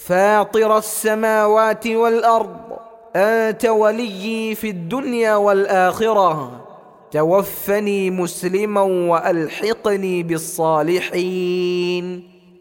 فاطر السماوات والأرض أنت وليي في الدنيا والآخرة. توفني مسلما وألحقني بالصالحين.